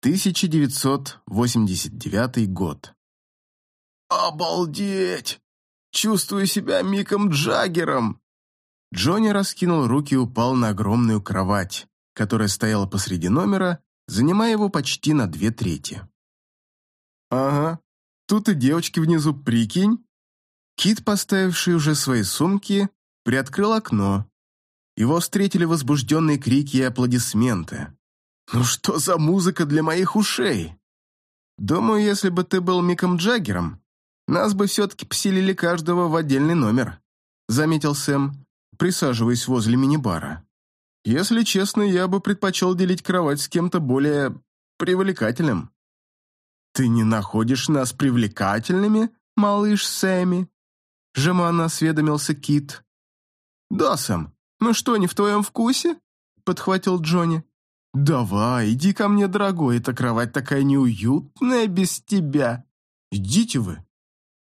1989 год. «Обалдеть! Чувствую себя Миком Джаггером!» Джонни раскинул руки и упал на огромную кровать, которая стояла посреди номера, занимая его почти на две трети. «Ага, тут и девочки внизу, прикинь!» Кит, поставивший уже свои сумки, приоткрыл окно. Его встретили возбужденные крики и аплодисменты. «Ну что за музыка для моих ушей?» «Думаю, если бы ты был Миком Джаггером, нас бы все-таки поселили каждого в отдельный номер», заметил Сэм, присаживаясь возле мини-бара. «Если честно, я бы предпочел делить кровать с кем-то более привлекательным». «Ты не находишь нас привлекательными, малыш Сэмми?» Жеманно осведомился Кит. «Да, Сэм, ну что, не в твоем вкусе?» подхватил Джонни. «Давай, иди ко мне, дорогой, эта кровать такая неуютная без тебя. Идите вы».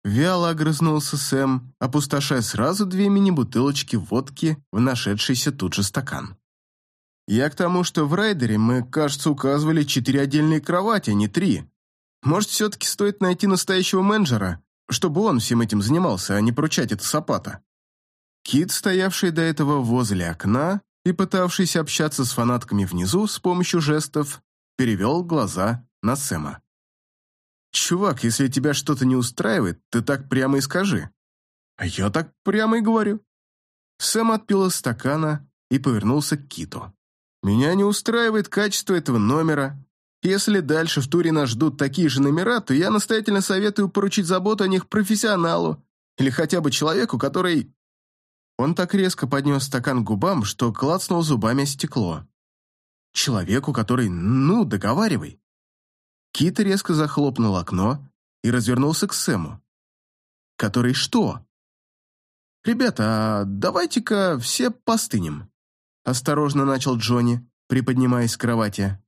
Вяло огрызнулся Сэм, опустошая сразу две мини-бутылочки водки в нашедшийся тут же стакан. «Я к тому, что в райдере мы, кажется, указывали четыре отдельные кровати, а не три. Может, все-таки стоит найти настоящего менеджера, чтобы он всем этим занимался, а не поручать это Сапата?» Кит, стоявший до этого возле окна, и, пытавшийся общаться с фанатками внизу с помощью жестов, перевел глаза на Сэма. «Чувак, если тебя что-то не устраивает, ты так прямо и скажи». «А я так прямо и говорю». Сэм отпил из стакана и повернулся к Киту. «Меня не устраивает качество этого номера. Если дальше в туре нас ждут такие же номера, то я настоятельно советую поручить заботу о них профессионалу или хотя бы человеку, который он так резко поднес стакан к губам, что клацнул зубами стекло. Человеку, который «ну, договаривай». Кит резко захлопнул окно и развернулся к Сэму. «Который что?» «Ребята, а давайте-ка все постынем», — осторожно начал Джонни, приподнимаясь с кровати.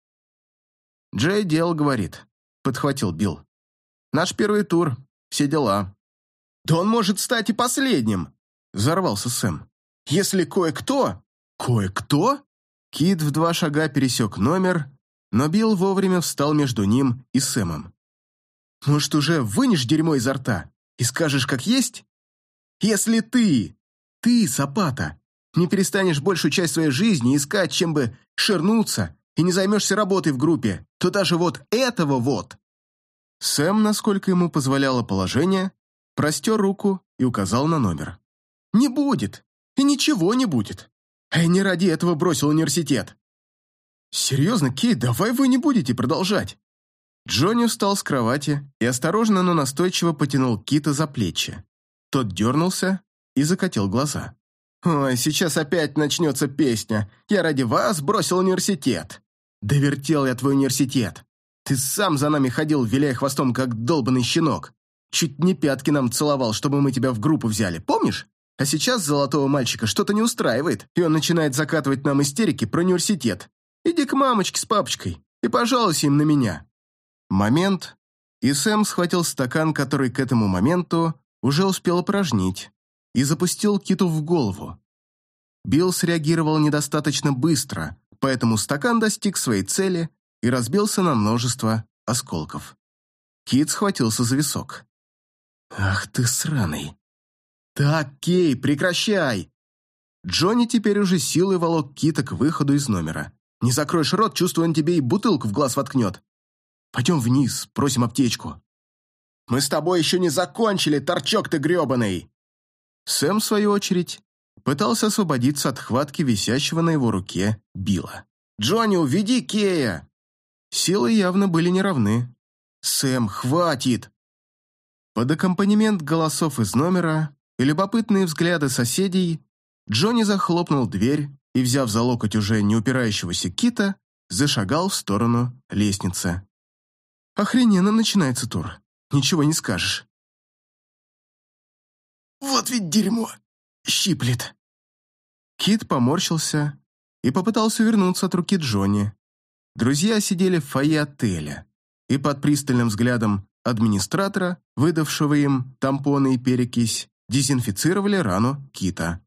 «Джей дел, говорит», — подхватил Билл. «Наш первый тур, все дела». «Да он может стать и последним», Взорвался Сэм. «Если кое-кто...» «Кое-кто?» Кит в два шага пересек номер, но Билл вовремя встал между ним и Сэмом. «Может, уже вынешь дерьмо изо рта и скажешь, как есть? Если ты, ты, Сапата, не перестанешь большую часть своей жизни искать, чем бы ширнуться, и не займешься работой в группе, то даже вот этого вот...» Сэм, насколько ему позволяло положение, простер руку и указал на номер. Не будет. И ничего не будет. Я не ради этого бросил университет. Серьезно, Кейт, давай вы не будете продолжать. Джонни встал с кровати и осторожно, но настойчиво потянул Кита за плечи. Тот дернулся и закатил глаза. «Ой, сейчас опять начнется песня. Я ради вас бросил университет. Довертел я твой университет. Ты сам за нами ходил, виляя хвостом, как долбанный щенок. Чуть не пятки нам целовал, чтобы мы тебя в группу взяли, помнишь? А сейчас золотого мальчика что-то не устраивает, и он начинает закатывать нам истерики про университет. Иди к мамочке с папочкой и пожалуйся им на меня». Момент, и Сэм схватил стакан, который к этому моменту уже успел опорожнить, и запустил Киту в голову. Билл среагировал недостаточно быстро, поэтому стакан достиг своей цели и разбился на множество осколков. Кит схватился за висок. «Ах ты сраный!» «Так, Кей, прекращай!» Джонни теперь уже силой волок Кита к выходу из номера. «Не закроешь рот, чувствую, он тебе и бутылку в глаз воткнет. Пойдем вниз, просим аптечку». «Мы с тобой еще не закончили, торчок ты гребаный!» Сэм, в свою очередь, пытался освободиться от хватки висящего на его руке Билла. «Джонни, уведи Кея!» Силы явно были неравны. «Сэм, хватит!» Под аккомпанемент голосов из номера и любопытные взгляды соседей, Джонни захлопнул дверь и, взяв за локоть уже не упирающегося кита, зашагал в сторону лестницы. Охрененно начинается тур. Ничего не скажешь. «Вот ведь дерьмо! Щиплет!» Кит поморщился и попытался вернуться от руки Джонни. Друзья сидели в фойе отеля, и под пристальным взглядом администратора, выдавшего им тампоны и перекись, дезинфицировали рану Кита.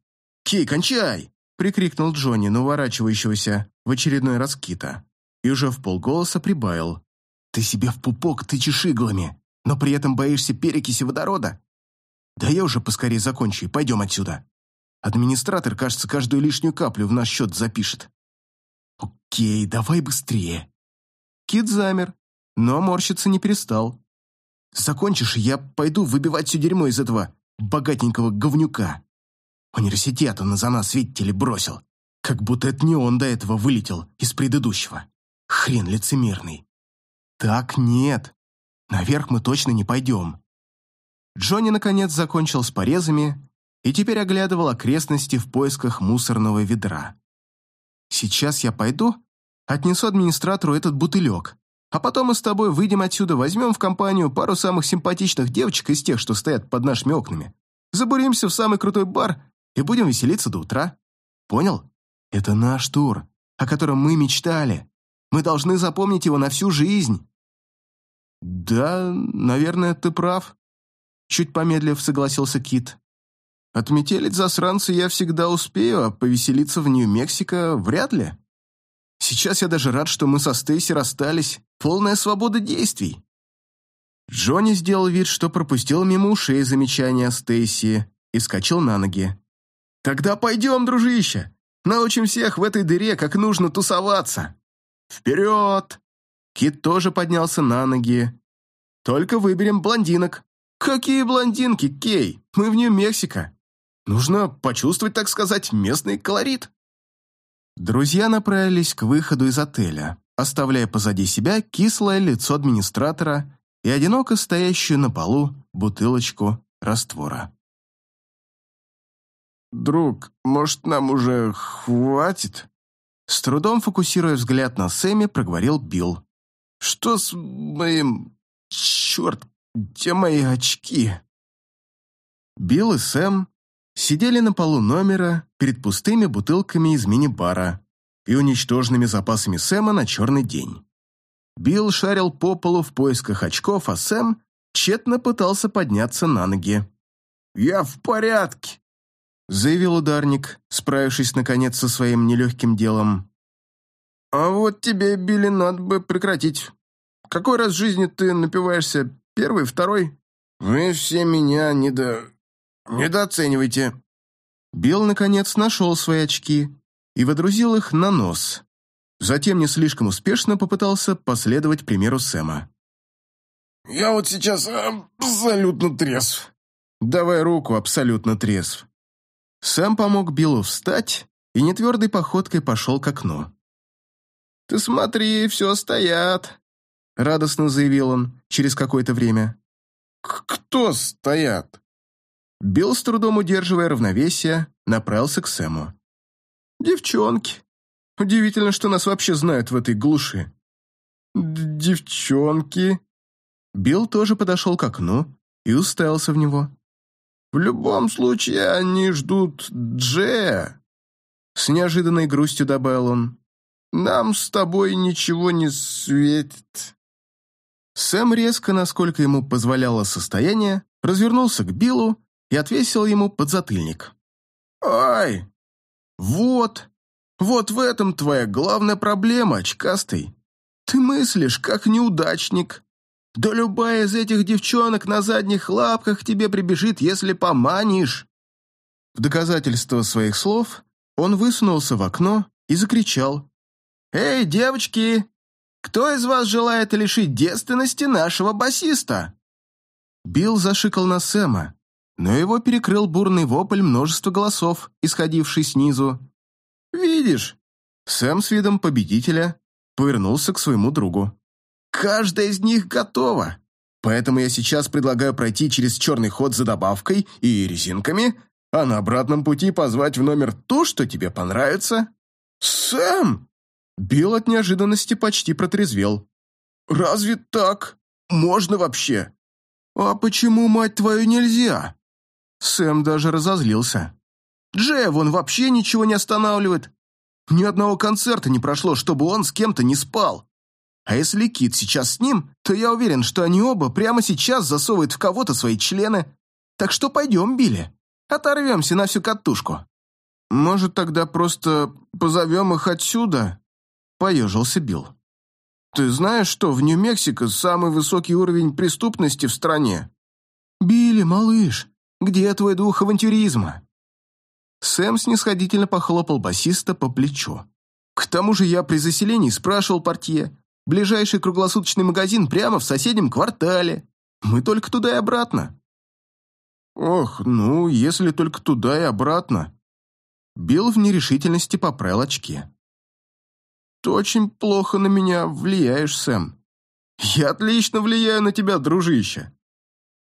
«Кей, кончай!» — прикрикнул Джонни на уворачивающегося в очередной раз Кита. и уже в полголоса прибавил. «Ты себе в пупок тычешь иглами, но при этом боишься перекиси водорода? Да я уже поскорее закончу и пойдем отсюда. Администратор, кажется, каждую лишнюю каплю в наш счет запишет». «Окей, давай быстрее». Кит замер, но морщиться не перестал. «Закончишь, я пойду выбивать все дерьмо из этого богатенького говнюка. Университет он за нас, видите ли, бросил. Как будто это не он до этого вылетел из предыдущего. Хрен лицемерный. Так нет. Наверх мы точно не пойдем. Джонни, наконец, закончил с порезами и теперь оглядывал окрестности в поисках мусорного ведра. Сейчас я пойду, отнесу администратору этот бутылек, а потом мы с тобой выйдем отсюда, возьмем в компанию пару самых симпатичных девочек из тех, что стоят под нашими окнами. Забуримся в самый крутой бар и будем веселиться до утра. Понял? Это наш тур, о котором мы мечтали. Мы должны запомнить его на всю жизнь. Да, наверное, ты прав. Чуть помедлив согласился Кит. Отметелить засранца я всегда успею, а повеселиться в Нью-Мексико вряд ли. Сейчас я даже рад, что мы со Стейси расстались. Полная свобода действий. Джонни сделал вид, что пропустил мимо ушей замечания Стейси и скачал на ноги. «Тогда пойдем, дружище! Научим всех в этой дыре, как нужно тусоваться!» «Вперед!» Кит тоже поднялся на ноги. «Только выберем блондинок». «Какие блондинки, Кей? Мы в Нью-Мексико. Нужно почувствовать, так сказать, местный колорит». Друзья направились к выходу из отеля, оставляя позади себя кислое лицо администратора и одиноко стоящую на полу бутылочку раствора. «Друг, может, нам уже хватит?» С трудом фокусируя взгляд на Сэмми, проговорил Билл. «Что с моим... Черт, где мои очки?» Билл и Сэм сидели на полу номера перед пустыми бутылками из мини-бара и уничтоженными запасами Сэма на черный день. Билл шарил по полу в поисках очков, а Сэм тщетно пытался подняться на ноги. «Я в порядке», — заявил ударник, справившись, наконец, со своим нелегким делом. «А вот тебе, Билли, надо бы прекратить. Какой раз в жизни ты напиваешься? Первый, второй? Вы все меня недо... недооцениваете». Билл, наконец, нашел свои очки и водрузил их на нос. Затем не слишком успешно попытался последовать примеру Сэма. «Я вот сейчас абсолютно трезв». «Давай руку, абсолютно трезв». Сэм помог Биллу встать и нетвердой походкой пошел к окну. «Ты смотри, все стоят», — радостно заявил он через какое-то время. «Кто стоят?» Билл, с трудом удерживая равновесие, направился к Сэму. «Девчонки. Удивительно, что нас вообще знают в этой глуши». «Девчонки». Билл тоже подошел к окну и уставился в него. «В любом случае, они ждут Джея», — с неожиданной грустью добавил он. «Нам с тобой ничего не светит». Сэм резко, насколько ему позволяло состояние, развернулся к Биллу и отвесил ему подзатыльник. «Ай! Вот! Вот в этом твоя главная проблема, очкастый. Ты мыслишь, как неудачник. Да любая из этих девчонок на задних лапках тебе прибежит, если поманишь». В доказательство своих слов он высунулся в окно и закричал. «Эй, девочки, кто из вас желает лишить девственности нашего басиста?» Билл зашикал на Сэма, но его перекрыл бурный вопль множества голосов, исходивший снизу. «Видишь?» Сэм с видом победителя повернулся к своему другу. «Каждая из них готова, поэтому я сейчас предлагаю пройти через черный ход за добавкой и резинками, а на обратном пути позвать в номер то, что тебе понравится». «Сэм!» Билл от неожиданности почти протрезвел. «Разве так? Можно вообще?» «А почему, мать твою, нельзя?» Сэм даже разозлился. «Джев, он вообще ничего не останавливает. Ни одного концерта не прошло, чтобы он с кем-то не спал. А если Кит сейчас с ним, то я уверен, что они оба прямо сейчас засовывают в кого-то свои члены. Так что пойдем, Билли, оторвемся на всю катушку». «Может, тогда просто позовем их отсюда?» Поежился Билл. Ты знаешь, что в Нью-Мексико самый высокий уровень преступности в стране? Билли, малыш, где твой дух авантюризма? Сэм снисходительно похлопал басиста по плечу. К тому же я при заселении спрашивал портье. Ближайший круглосуточный магазин прямо в соседнем квартале. Мы только туда и обратно. Ох, ну, если только туда и обратно. Билл в нерешительности поправил очки. Ты очень плохо на меня влияешь, Сэм. Я отлично влияю на тебя, дружище.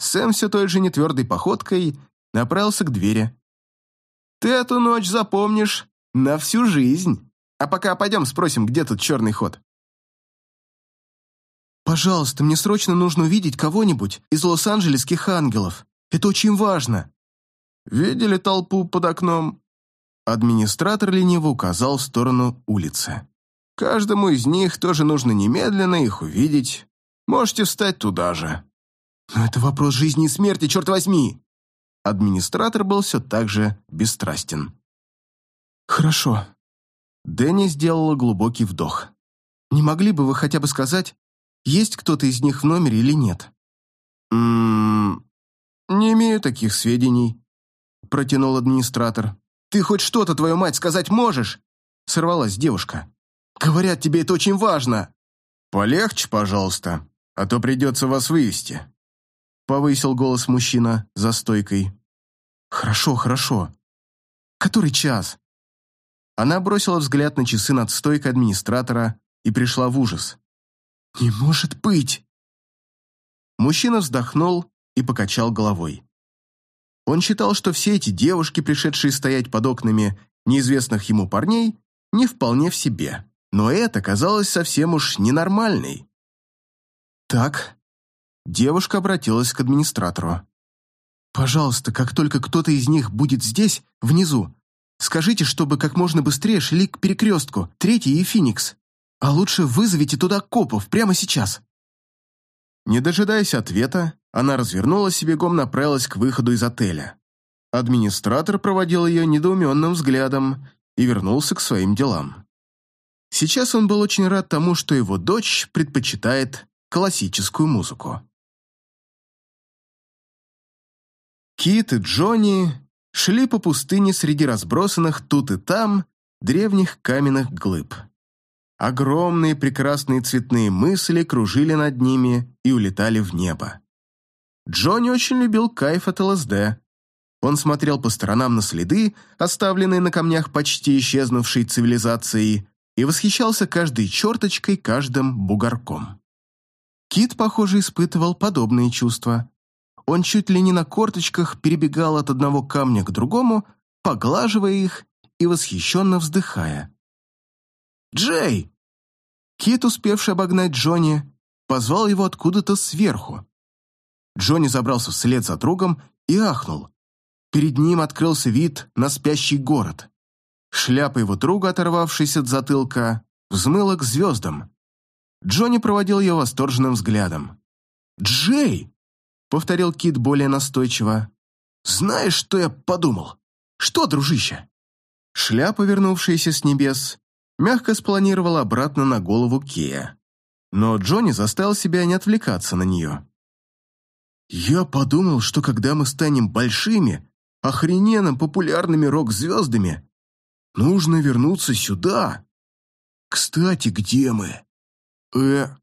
Сэм все той же нетвердой походкой направился к двери. Ты эту ночь запомнишь на всю жизнь. А пока пойдем спросим, где тут черный ход. «Пожалуйста, мне срочно нужно увидеть кого-нибудь из лос-анджелесских ангелов. Это очень важно». «Видели толпу под окном?» Администратор лениво указал в сторону улицы. Каждому из них тоже нужно немедленно их увидеть. Можете встать туда же. Но это вопрос жизни и смерти, черт возьми!» Администратор был все так же бесстрастен. «Хорошо». Дэнни сделала глубокий вдох. «Не могли бы вы хотя бы сказать, есть кто-то из них в номере или нет?» «Ммм... Не имею таких сведений», — протянул администратор. «Ты хоть что-то, твою мать, сказать можешь?» — сорвалась девушка. Говорят, тебе это очень важно!» «Полегче, пожалуйста, а то придется вас вывести», — повысил голос мужчина за стойкой. «Хорошо, хорошо. Который час?» Она бросила взгляд на часы над стойкой администратора и пришла в ужас. «Не может быть!» Мужчина вздохнул и покачал головой. Он считал, что все эти девушки, пришедшие стоять под окнами неизвестных ему парней, не вполне в себе но это казалось совсем уж ненормальной. «Так», — девушка обратилась к администратору. «Пожалуйста, как только кто-то из них будет здесь, внизу, скажите, чтобы как можно быстрее шли к перекрестку, третий и Феникс, а лучше вызовите туда копов прямо сейчас». Не дожидаясь ответа, она развернулась и бегом направилась к выходу из отеля. Администратор проводил ее недоуменным взглядом и вернулся к своим делам. Сейчас он был очень рад тому, что его дочь предпочитает классическую музыку. Кит и Джонни шли по пустыне среди разбросанных тут и там древних каменных глыб. Огромные прекрасные цветные мысли кружили над ними и улетали в небо. Джонни очень любил кайф от ЛСД. Он смотрел по сторонам на следы, оставленные на камнях почти исчезнувшей цивилизацией, и восхищался каждой черточкой, каждым бугорком. Кит, похоже, испытывал подобные чувства. Он чуть ли не на корточках перебегал от одного камня к другому, поглаживая их и восхищенно вздыхая. «Джей!» Кит, успевший обогнать Джонни, позвал его откуда-то сверху. Джонни забрался вслед за другом и ахнул. Перед ним открылся вид на спящий город. Шляпа его друга, оторвавшись от затылка, взмыла к звездам. Джонни проводил ее восторженным взглядом. «Джей!» — повторил Кит более настойчиво. «Знаешь, что я подумал? Что, дружище?» Шляпа, вернувшаяся с небес, мягко спланировала обратно на голову Кея. Но Джонни заставил себя не отвлекаться на нее. «Я подумал, что когда мы станем большими, охрененно популярными рок-звездами, Нужно вернуться сюда. Кстати, где мы? Э,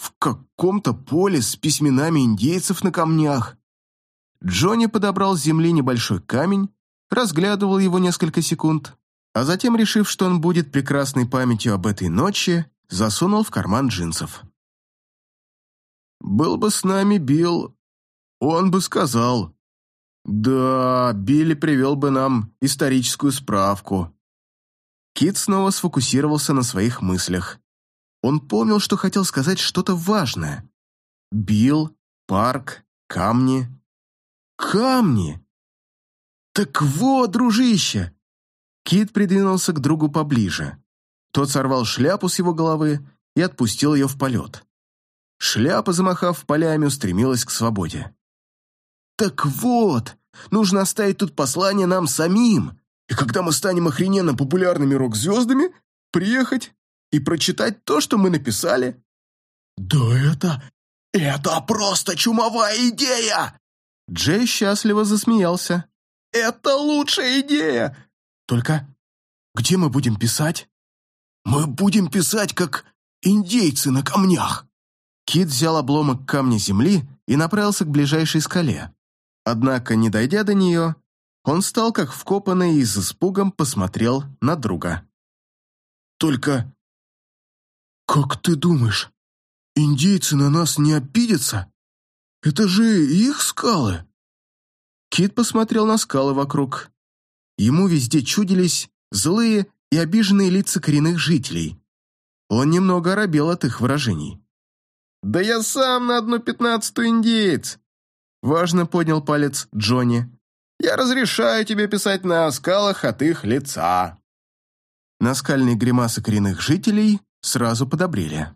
в каком-то поле с письменами индейцев на камнях. Джонни подобрал с земли небольшой камень, разглядывал его несколько секунд, а затем, решив, что он будет прекрасной памятью об этой ночи, засунул в карман джинсов. «Был бы с нами Билл, он бы сказал, да, Билли привел бы нам историческую справку. Кит снова сфокусировался на своих мыслях. Он помнил, что хотел сказать что-то важное. Билл, парк, камни. Камни! Так вот, дружище! Кит придвинулся к другу поближе. Тот сорвал шляпу с его головы и отпустил ее в полет. Шляпа, замахав полями, устремилась к свободе. «Так вот, нужно оставить тут послание нам самим, и когда мы станем охрененно популярными рок-звездами, приехать и прочитать то, что мы написали». «Да это... это просто чумовая идея!» Джей счастливо засмеялся. «Это лучшая идея! Только где мы будем писать?» «Мы будем писать, как индейцы на камнях!» Кит взял обломок камня земли и направился к ближайшей скале. Однако, не дойдя до нее, он стал как вкопанный и с испугом посмотрел на друга. «Только... как ты думаешь, индейцы на нас не обидятся? Это же их скалы!» Кит посмотрел на скалы вокруг. Ему везде чудились злые и обиженные лица коренных жителей. Он немного оробел от их выражений. «Да я сам на одну пятнадцатую индеец!» Важно поднял палец Джонни. «Я разрешаю тебе писать на скалах от их лица!» Наскальные гримасы коренных жителей сразу подобрели.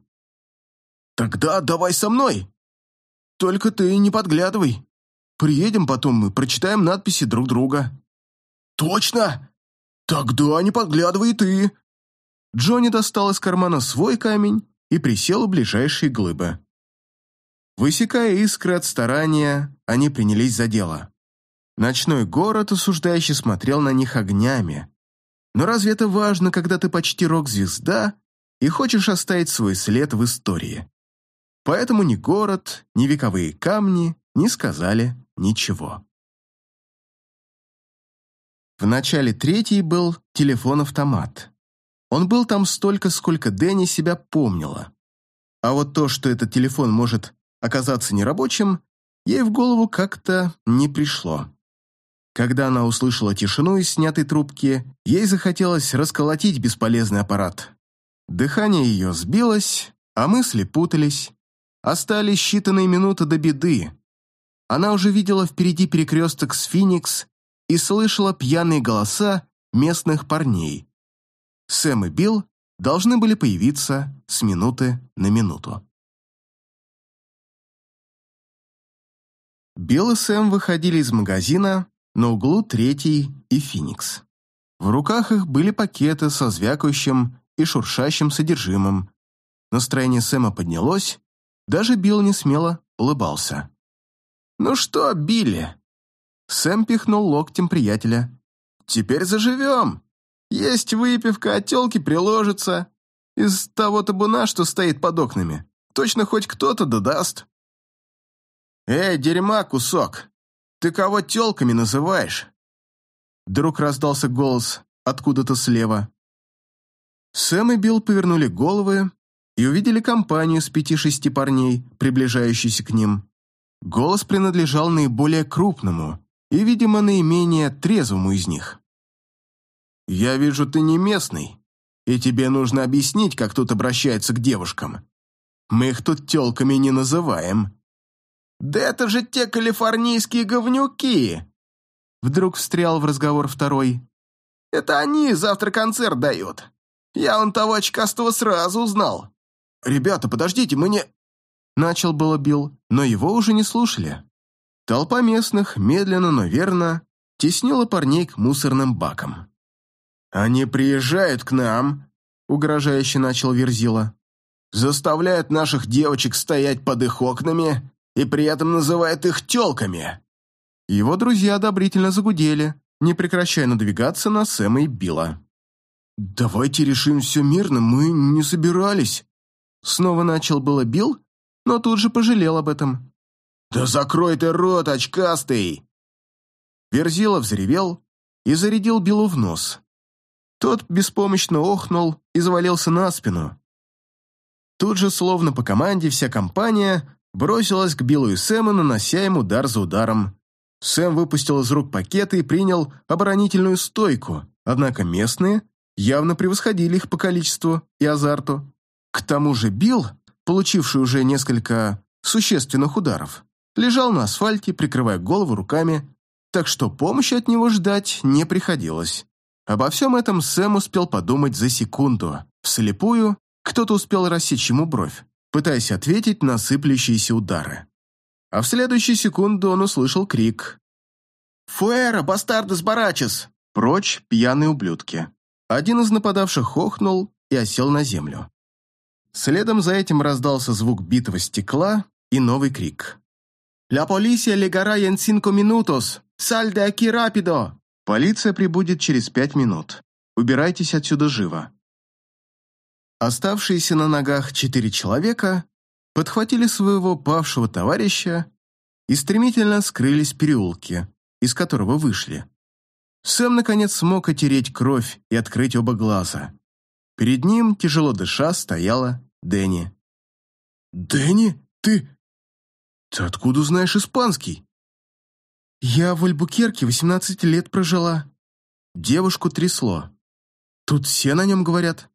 «Тогда давай со мной! Только ты не подглядывай. Приедем потом и прочитаем надписи друг друга». «Точно! Тогда не подглядывай ты!» Джонни достал из кармана свой камень и присел у ближайшей глыбы. Высекая искры от старания, они принялись за дело. Ночной город осуждающий смотрел на них огнями. Но разве это важно, когда ты почти рок-звезда и хочешь оставить свой след в истории? Поэтому ни город, ни вековые камни не сказали ничего. В начале третьей был телефон-автомат. Он был там столько, сколько Дэнни себя помнила. А вот то, что этот телефон может оказаться нерабочим, ей в голову как-то не пришло. Когда она услышала тишину из снятой трубки, ей захотелось расколотить бесполезный аппарат. Дыхание ее сбилось, а мысли путались. Остались считанные минуты до беды. Она уже видела впереди перекресток с Феникс и слышала пьяные голоса местных парней, Сэм и Билл должны были появиться с минуты на минуту. Билл и Сэм выходили из магазина на углу Третий и Феникс. В руках их были пакеты со звякающим и шуршащим содержимым. Настроение Сэма поднялось, даже Билл не смело улыбался. «Ну что, Билли?» Сэм пихнул локтем приятеля. «Теперь заживем!» Есть выпивка, а тёлки приложатся. Из того табуна, что стоит под окнами. Точно хоть кто-то додаст. «Эй, дерьма, кусок! Ты кого тёлками называешь?» Вдруг раздался голос откуда-то слева. Сэм и Билл повернули головы и увидели компанию с пяти-шести парней, приближающуюся к ним. Голос принадлежал наиболее крупному и, видимо, наименее трезвому из них. «Я вижу, ты не местный, и тебе нужно объяснить, как тут обращаются к девушкам. Мы их тут тёлками не называем». «Да это же те калифорнийские говнюки!» Вдруг встрял в разговор второй. «Это они завтра концерт дают. Я он того очкастого сразу узнал». «Ребята, подождите, мы не...» Начал было Билл, но его уже не слушали. Толпа местных, медленно, но верно, теснила парней к мусорным бакам. «Они приезжают к нам», — угрожающе начал Верзила. «Заставляют наших девочек стоять под их окнами и при этом называют их тёлками». Его друзья одобрительно загудели, не прекращая надвигаться на Сэма и Билла. «Давайте решим все мирно, мы не собирались». Снова начал было Билл, но тут же пожалел об этом. «Да закрой ты рот, очкастый!» Верзила взревел и зарядил Биллу в нос. Тот беспомощно охнул и завалился на спину. Тут же, словно по команде, вся компания бросилась к Биллу и Сэму, нанося им удар за ударом. Сэм выпустил из рук пакеты и принял оборонительную стойку, однако местные явно превосходили их по количеству и азарту. К тому же Билл, получивший уже несколько существенных ударов, лежал на асфальте, прикрывая голову руками, так что помощи от него ждать не приходилось. Обо всем этом Сэм успел подумать за секунду. Вслепую кто-то успел рассечь ему бровь, пытаясь ответить на сыплющиеся удары. А в следующую секунду он услышал крик. «Фуэра, бастардес барачес!» Прочь, пьяные ублюдки. Один из нападавших охнул и осел на землю. Следом за этим раздался звук битого стекла и новый крик. «Ля полиция легара en cinco minutos! Саль де аки рапидо!» «Полиция прибудет через пять минут. Убирайтесь отсюда живо». Оставшиеся на ногах четыре человека подхватили своего павшего товарища и стремительно скрылись в переулке, из которого вышли. Сэм, наконец, смог отереть кровь и открыть оба глаза. Перед ним, тяжело дыша, стояла Дэнни. «Дэнни, ты... Ты откуда знаешь испанский?» «Я в Альбукерке 18 лет прожила». Девушку трясло. «Тут все на нем говорят».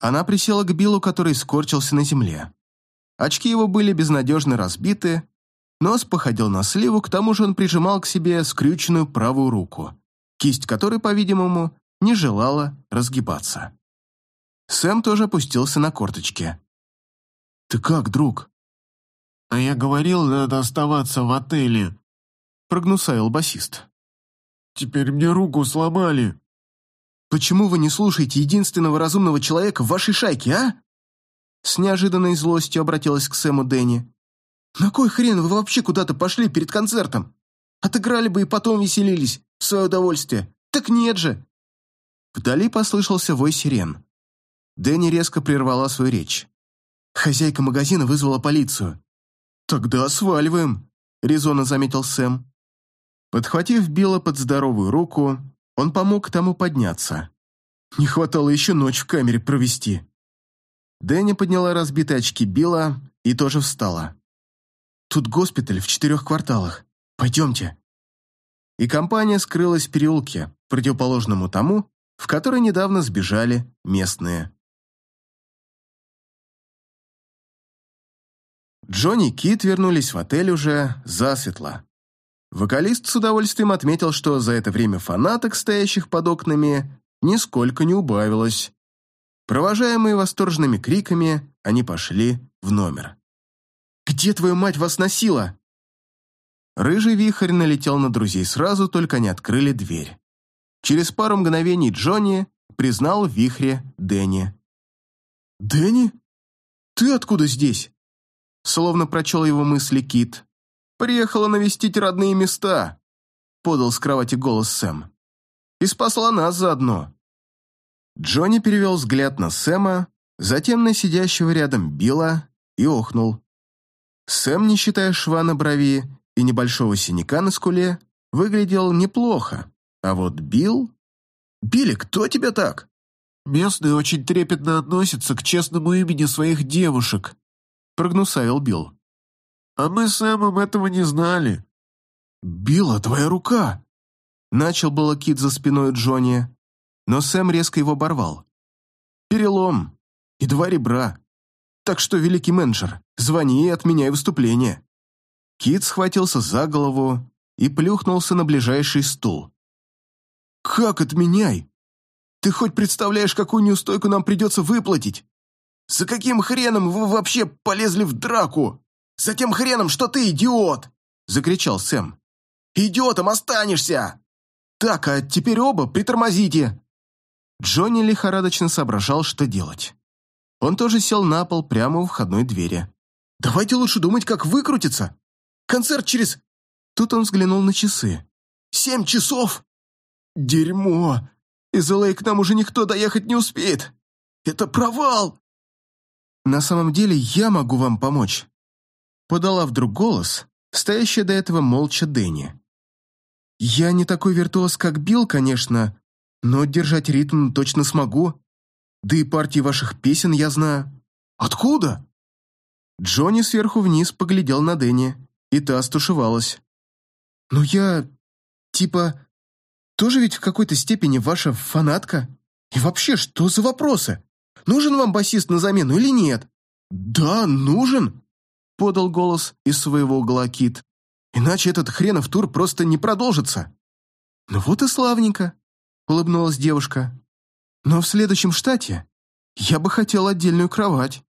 Она присела к Биллу, который скорчился на земле. Очки его были безнадежно разбиты, нос походил на сливу, к тому же он прижимал к себе скрюченную правую руку, кисть которой, по-видимому, не желала разгибаться. Сэм тоже опустился на корточки. «Ты как, друг?» «А я говорил, надо оставаться в отеле», — прогнусавил басист. «Теперь мне руку сломали». «Почему вы не слушаете единственного разумного человека в вашей шайке, а?» С неожиданной злостью обратилась к Сэму Дэнни. «На кой хрен вы вообще куда-то пошли перед концертом? Отыграли бы и потом веселились, в свое удовольствие. Так нет же!» Вдали послышался вой сирен. Дэнни резко прервала свою речь. Хозяйка магазина вызвала полицию. «Тогда сваливаем», — резонно заметил Сэм. Подхватив Билла под здоровую руку, он помог тому подняться. Не хватало еще ночь в камере провести. Дэнни подняла разбитые очки Билла и тоже встала. «Тут госпиталь в четырех кварталах. Пойдемте». И компания скрылась в переулке, противоположному тому, в который недавно сбежали местные. Джонни и Кит вернулись в отель уже засветло. Вокалист с удовольствием отметил, что за это время фанаток, стоящих под окнами, нисколько не убавилось. Провожаемые восторженными криками, они пошли в номер. «Где твою мать вас носила?» Рыжий вихрь налетел на друзей сразу, только они открыли дверь. Через пару мгновений Джонни признал в вихре Дэнни. «Дэнни? Ты откуда здесь?» Словно прочел его мысли Кит. «Приехала навестить родные места», — подал с кровати голос Сэм. «И спасла нас заодно». Джонни перевел взгляд на Сэма, затем на сидящего рядом Билла и охнул. Сэм, не считая шва на брови и небольшого синяка на скуле, выглядел неплохо, а вот Билл... «Билли, кто тебя так?» «Местные очень трепетно относятся к честному имени своих девушек», прогнусавил Билл. «А мы с Сэмом этого не знали». «Билла, твоя рука!» Начал было Кит за спиной Джонни, но Сэм резко его оборвал. «Перелом и два ребра. Так что, великий менеджер, звони и отменяй выступление». Кит схватился за голову и плюхнулся на ближайший стул. «Как отменяй? Ты хоть представляешь, какую неустойку нам придется выплатить? За каким хреном вы вообще полезли в драку? За тем хреном, что ты идиот!» Закричал Сэм. «Идиотом останешься!» «Так, а теперь оба притормозите!» Джонни лихорадочно соображал, что делать. Он тоже сел на пол прямо у входной двери. «Давайте лучше думать, как выкрутиться. Концерт через...» Тут он взглянул на часы. «Семь часов? Дерьмо! Из Л.А. к нам уже никто доехать не успеет. Это провал!» «На самом деле я могу вам помочь», — подала вдруг голос, стоящая до этого молча Дэнни. «Я не такой виртуоз, как Билл, конечно, но держать ритм точно смогу. Да и партии ваших песен я знаю. Откуда? Джонни сверху вниз поглядел на Дэнни, и та стушевалась. Ну я, типа, тоже ведь в какой-то степени ваша фанатка. И вообще, что за вопросы? Нужен вам басист на замену или нет? Да, нужен, подал голос из своего угла Кит. Иначе этот хренов тур просто не продолжится. Ну вот и славненько улыбнулась девушка. «Но в следующем штате я бы хотел отдельную кровать».